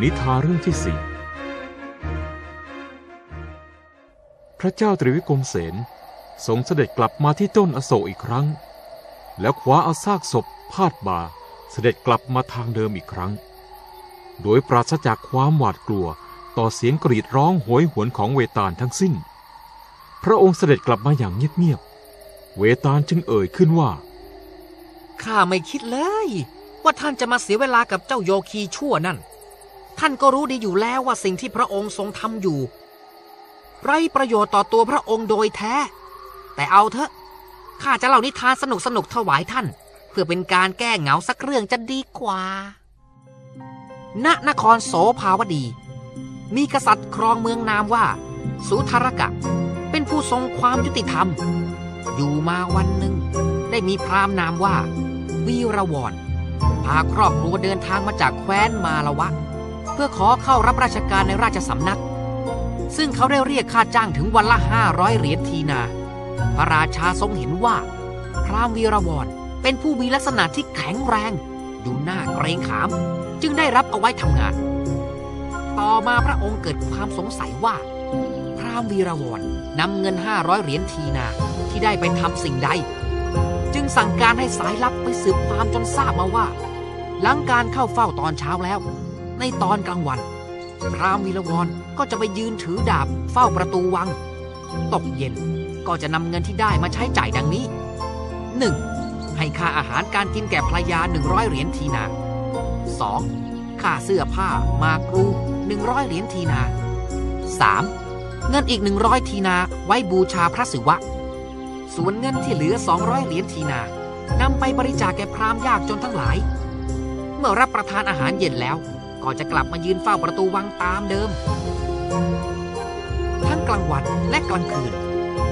นิทานเรื่องที่สี่พระเจ้าตรีวิกรมเสนทรงเสด็จกลับมาที่ต้นอโศกอีกครั้ง แล้วคว้าเอาซากศพพาดบ่าเสด็จกลับมาทางเดิมอีกครั้ง โดยปราศจากความหวาดกลัวต่อเสียงกรีดร้องโหยหวนของเวตาลทั้งสิ้น พระองค์เสด็จกลับมาอย่างเงียบๆ เวตาลจึงเอ่ยขึ้นว่า ข้าไม่คิดเลย ว่าท่านจะมาเสียเวลากับเจ้าโยคีชั่วนั่น ท่านก็รู้ดีอยู่แล้วว่าสิ่งที่พระองค์ทรงทำอยู่ ไรประโยชน์ต่อตัวพระองค์โดยแท้ แต่เอาเถอะข้าจะเล่านิทานสนุกสนุกถวายท่าน เพื่อเป็นการแก้เหงาสักเรื่องจะดีกว่า ณนครโสภาวดี มีกษัตริย์ครองเมืองนามว่า สุทรกะ เป็นผู้ทรงความยุติธรรม อยู่มาวันหนึ่ง ได้มีพราหมณ์นามว่า วีระวรพาครอบครัวเดินทางมาจากแคว้นมาละวะ เพื่อขอเข้ารับราชการในราชสำนัก ซึ่งเขาได้เรียกค่าจ้างถึงวันละห้าร้อยเหรียญทีนา พระราชาทรงเห็นว่า พรามวีรวรเป็นผู้มีลักษณะที่แข็งแรง ดูหน้าเกรงขาม จึงได้รับเอาไว้ทำงาน ต่อมาพระองค์เกิดความสงสัยว่า พรามวีรวรนำเงินห้าร้อยเหรียญทีนาที่ได้ไปทำสิ่งใด จึงสั่งการให้สายลับไปสืบความจนทราบมาว่า หลังการเข้าเฝ้าตอนเช้าแล้ว ในตอนกลางวัน พราหมณ์วีระวรก็จะไปยืนถือดาบเฝ้าประตูวัง ตกเย็นก็จะนำเงินที่ได้มาใช้จ่ายดังนี้ 1. ให้ค่าอาหารการกินแก่ภรรยา 100 เหรียญทีนา 2. ค่าเสื้อผ้ามากรู 100 เหรียญทีนา 3. เงินอีก 100 ทีนาไว้บูชาพระศิวะ ส่วนเงินที่เหลือ 200 เหรียญทีนานำไปบริจาคแก่พราหมยากจนทั้งหลาย เมื่อรับประทานอาหารเย็นแล้ว ก็จะกลับมายืนเฝ้าประตูวังตามเดิม ทั้งกลางวันและกลางคืน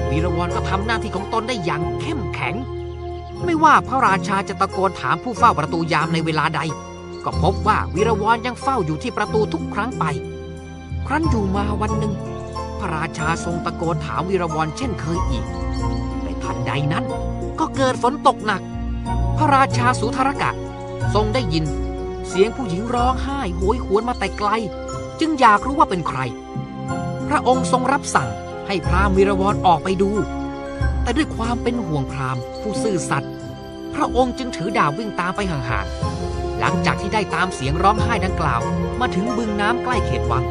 วีรวรก็ทำหน้าที่ของตนได้อย่างเข้มแข็ง ไม่ว่าพระราชาจะตะโกนถามผู้เฝ้าประตูยามในเวลาใด ก็พบว่าวีรวรยังเฝ้าอยู่ที่ประตูทุกครั้งไป ครั้นอยู่มาวันหนึ่ง พระราชาทรงตะโกนถามวีรวรเช่นเคยอีกแต่ทันใดนั้นก็เกิดฝนตกหนัก พระราชาสุธารกะทรงได้ยิน เสียงผู้หญิงร้องไห้โหยหวนมาแต่ไกล จึงอยากรู้ว่าเป็นใคร พระองค์ทรงรับสั่งให้พราหมณ์วีรวรออกไปดู แต่ด้วยความเป็นห่วงพราหมณ์ผู้ซื่อสัตย์พระองค์จึงถือดาบวิ่งตามไปห่างๆหลังจากที่ได้ตามเสียงร้องไห้ดังกล่าว มาถึงบึงน้ำใกล้เขตวัง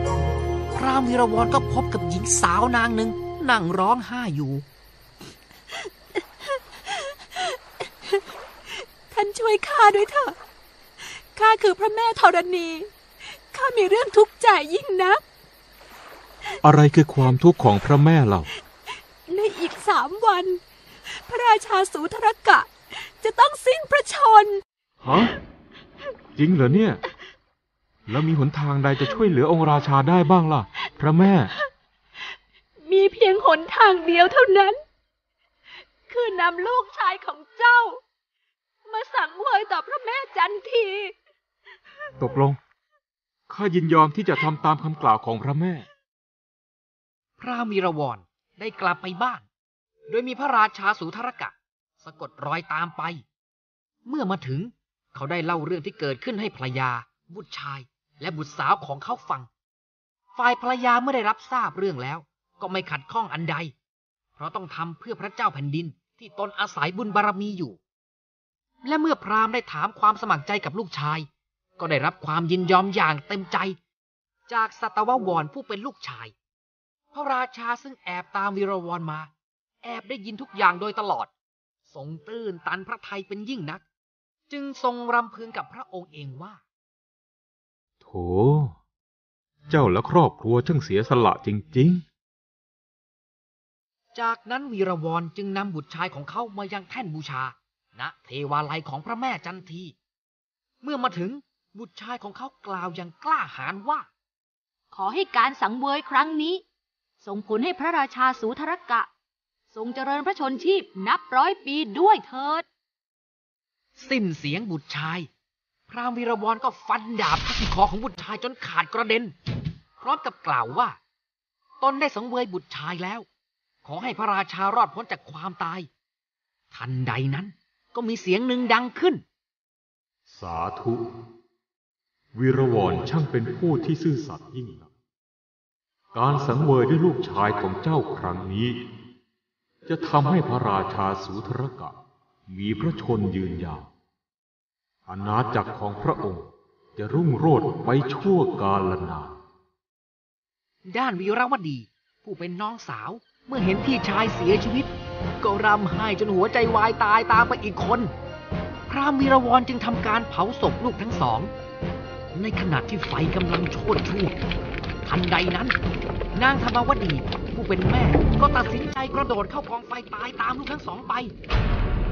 พราหมณ์วีรวรก็พบกับหญิงสาวนางหนึ่งนั่งร้องไห้อยู่ท่านช่วยข้าด้วยเถอะ ข้าคือพระแม่ธรณี ข้ามีเรื่องทุกข์ใจยิ่งนัก อะไรคือความทุกข์ของพระแม่เราในอีกสามวัน พระราชาสูทรกะ จะต้องสิ้นพระชนม์ฮะ จริงเหรอเนี่ย แล้วมีหนทางใดจะช่วยเหลือองค์ราชาได้บ้างล่ะ พระแม่ มีเพียงหนทางเดียวเท่านั้น คือนำลูกชายของเจ้า มาสั่งเวยต่อพระแม่จันที ตกลง ข้ายินยอมที่จะทำตามคำกล่าวของพระแม่ พระมีรวรได้กลับไปบ้าน โดยมีพระราชาสุทรกะ สะกดรอยตามไป เมื่อมาถึง เขาได้เล่าเรื่องที่เกิดขึ้นให้ภรรยา บุตรชาย และบุตรสาวของเขาฟัง ฝ่ายภรรยาเมื่อได้รับทราบเรื่องแล้ว ก็ไม่ขัดข้องอันใด เพราะต้องทำเพื่อพระเจ้าแผ่นดินที่ตนอาศัยบุญบารมีอยู่ และเมื่อพราหมณ์ได้ถามความสมัครใจกับลูกชาย ก็ได้รับความยินยอมอย่างเต็มใจ จากสัตววรผู้เป็นลูกชาย พระราชาซึ่งแอบตามวีรวรมา แอบได้ยินทุกอย่างโดยตลอด ทรงตื้นตันพระทัยเป็นยิ่งนัก จึงทรงรำพึงกับพระองค์เองว่า โถ เจ้าและครอบครัวช่างเสียสละจริงจากนั้นวีรวรจึงนำบุตรชายของเขามายังแท่นบูชาณเทวาลัยของพระแม่จันที เมื่อมาถึง บุตรชายของเขากล่าวอย่างกล้าหาญว่า ขอให้การสังเวยครั้งนี้ ส่งผลให้พระราชาสูทรกะ ทรงเจริญพระชนชีพนับร้อยปีด้วยเถิด สิ้นเสียงบุตรชาย พราหมณ์วีรวรก็ฟันดาบเข้าที่คอของบุตรชายจนขาดกระเด็น พร้อมกับกล่าวว่า ตนได้สังเวยบุตรชายแล้ว ขอให้พระราชารอดพ้นจากความตาย ทันใดนั้นก็มีเสียงหนึ่งดังขึ้นๆสาธุ วีรวรช่างเป็นผู้ที่ซื่อสัตย์ยิ่งนัก การสังเวยด้วยลูกชายของเจ้าครั้งนี้ จะทำให้พระราชาสุทรกะ มีพระชนยืนยาวอาณาจักรของพระองค์จะรุ่งโรจน์ไปชั่วกาลนานด้านวีรวดี ผู้เป็นน้องสาวเมื่อเห็นพี่ชายเสียชีวิต ก็รำไห้จนหัวใจวายตายตามไปอีกคน พรามวีรวรจึงทำการเผาศพลูกทั้งสอง ในขณะที่ไฟกำลังโชนช่วงทันใดนั้น นางธรรมวดี ผู้เป็นแม่ก็ตัดสินใจกระโดดเข้ากองไฟตายตามลูกทั้งสองไป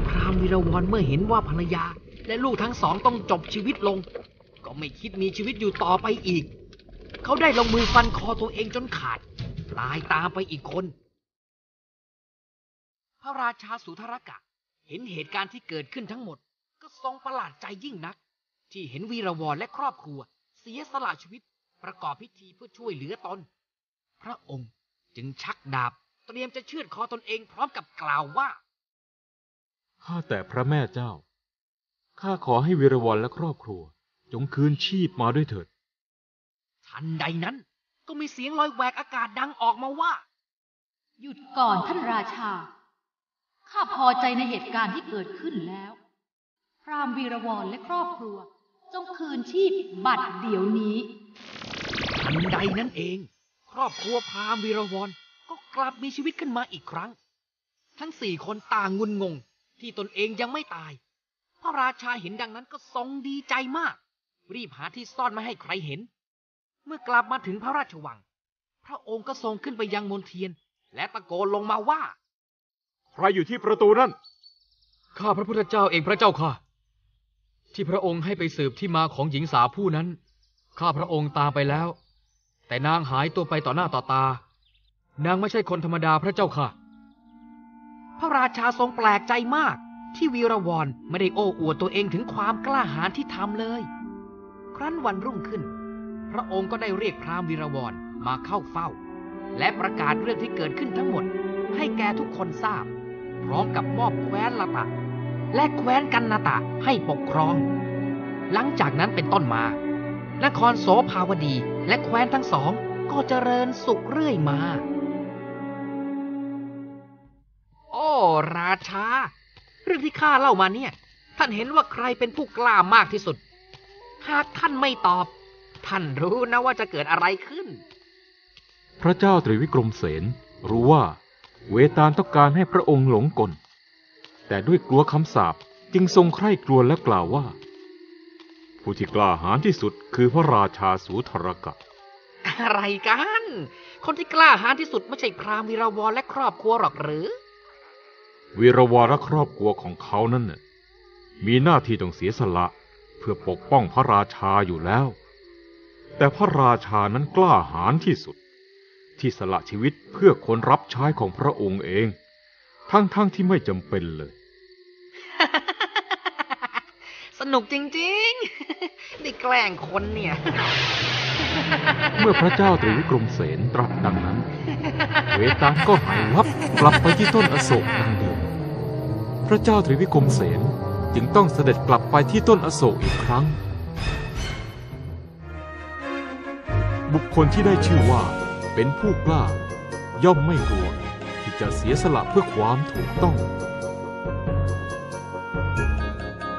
พรามวีรวรเมื่อเห็นว่าภรรยา และลูกทั้งสองต้องจบชีวิตลง ก็ไม่คิดมีชีวิตอยู่ต่อไปอีก เขาได้ลงมือฟันคอตัวเองจนขาดตายตามไปอีกคน พระราชาสุทรกะ เห็นเหตุการณ์ที่เกิดขึ้นทั้งหมด ก็ทรงประหลาดใจยิ่งนัก ที่เห็นวีรวรและครอบครัว เสียสละชีวิตประกอบพิธีเพื่อช่วยเหลือตน พระองค์จึงชักดาบเตรียมจะเชือดคอตนเองพร้อมกับกล่าวว่า ข้าแต่พระแม่เจ้า ข้าขอให้วีรวรและครอบครัว จงคืนชีพมาด้วยเถิด ทันใดนั้นก็มีเสียงลอยแหวกอากาศดังออกมาว่า หยุดก่อนท่านราชา ข้าพอใจในเหตุการณ์ที่เกิดขึ้นแล้ว พรามวีรวรและครอบครัว จงคืนชีพบัตรเดี๋ยวนี้ ทันใดนั้นเอง ครอบครัวพราหมณ์วีรวรก็กลับมีชีวิตขึ้นมาอีกครั้ง ทั้งสี่คนต่างงุนงงที่ตนเองยังไม่ตาย พระราชาเห็นดังนั้นก็ทรงดีใจมาก รีบหาที่ซ่อนไม่ให้ใครเห็น เมื่อกลับมาถึงพระราชวัง พระองค์ก็ทรงขึ้นไปยังมนเทียน และตะโกนลงมาว่า ใครอยู่ที่ประตูนั่น ข้าพระพุทธเจ้าเองพระเจ้าค่ะ ที่พระองค์ให้ไปสืบที่มาของหญิงสาวผู้นั้น ข้าพระองค์ตามไปแล้ว แต่นางหายตัวไปต่อหน้าต่อตา นางไม่ใช่คนธรรมดาพระเจ้าค่ะ พระราชาทรงแปลกใจมาก ที่วีรวรไม่ได้โอ้อวดตัวเองถึงความกล้าหาญที่ทำเลย ครั้นวันรุ่งขึ้น พระองค์ก็ได้เรียกพราหมณ์วีรวรมาเข้าเฝ้า และประกาศเรื่องที่เกิดขึ้นทั้งหมด ให้แก่ทุกคนทราบ พร้อมกับมอบแคว้นละตะ และแคว้นกันนาตะให้ปกครอง หลังจากนั้นเป็นต้นมา นครโสภาวดีและแคว้นทั้งสองก็เจริญสุขเรื่อยมา โอ้ราชา เรื่องที่ข้าเล่ามาเนี่ย ท่านเห็นว่าใครเป็นผู้กล้ามากที่สุด หากท่านไม่ตอบ ท่านรู้นะว่าจะเกิดอะไรขึ้น พระเจ้าตรีวิกรมเสนรู้ว่า เวตาลต้องการให้พระองค์หลงกล แต่ด้วยกลัวคำสาปจึงทรงใคร่กลัวและกล่าวว่า ผู้ที่กล้าหาญที่สุดคือพระราชาสูทรกะ อะไรกัน คนที่กล้าหาญที่สุดไม่ใช่พราหมณ์วีรวรและครอบครัวหรอกหรือ วีรวรและครอบครัวของเขานั้นน่ะมีหน้าที่ต้องเสียสละ เพื่อปกป้องพระราชาอยู่แล้ว แต่พระราชานั้นกล้าหาญที่สุด ที่สละชีวิตเพื่อคนรับใช้ของพระองค์เอง ทั้งๆทที่ไม่จำเป็นเลย สนุกจริงๆ ได้แกล้งคนเนี่ย เมื่อพระเจ้าตรีวิกรมเสนตรัสดังนั้น เวตาลก็หายวับกลับไปที่ต้นอโศกดังเดิมพระเจ้าตรีวิกรมเสนจึงต้องเสด็จกลับไปที่ต้นอโศกอีกครั้ง บุคคลที่ได้ชื่อว่าเป็นผู้กล้า ย่อมไม่กลัวที่จะเสียสละเพื่อความถูกต้อง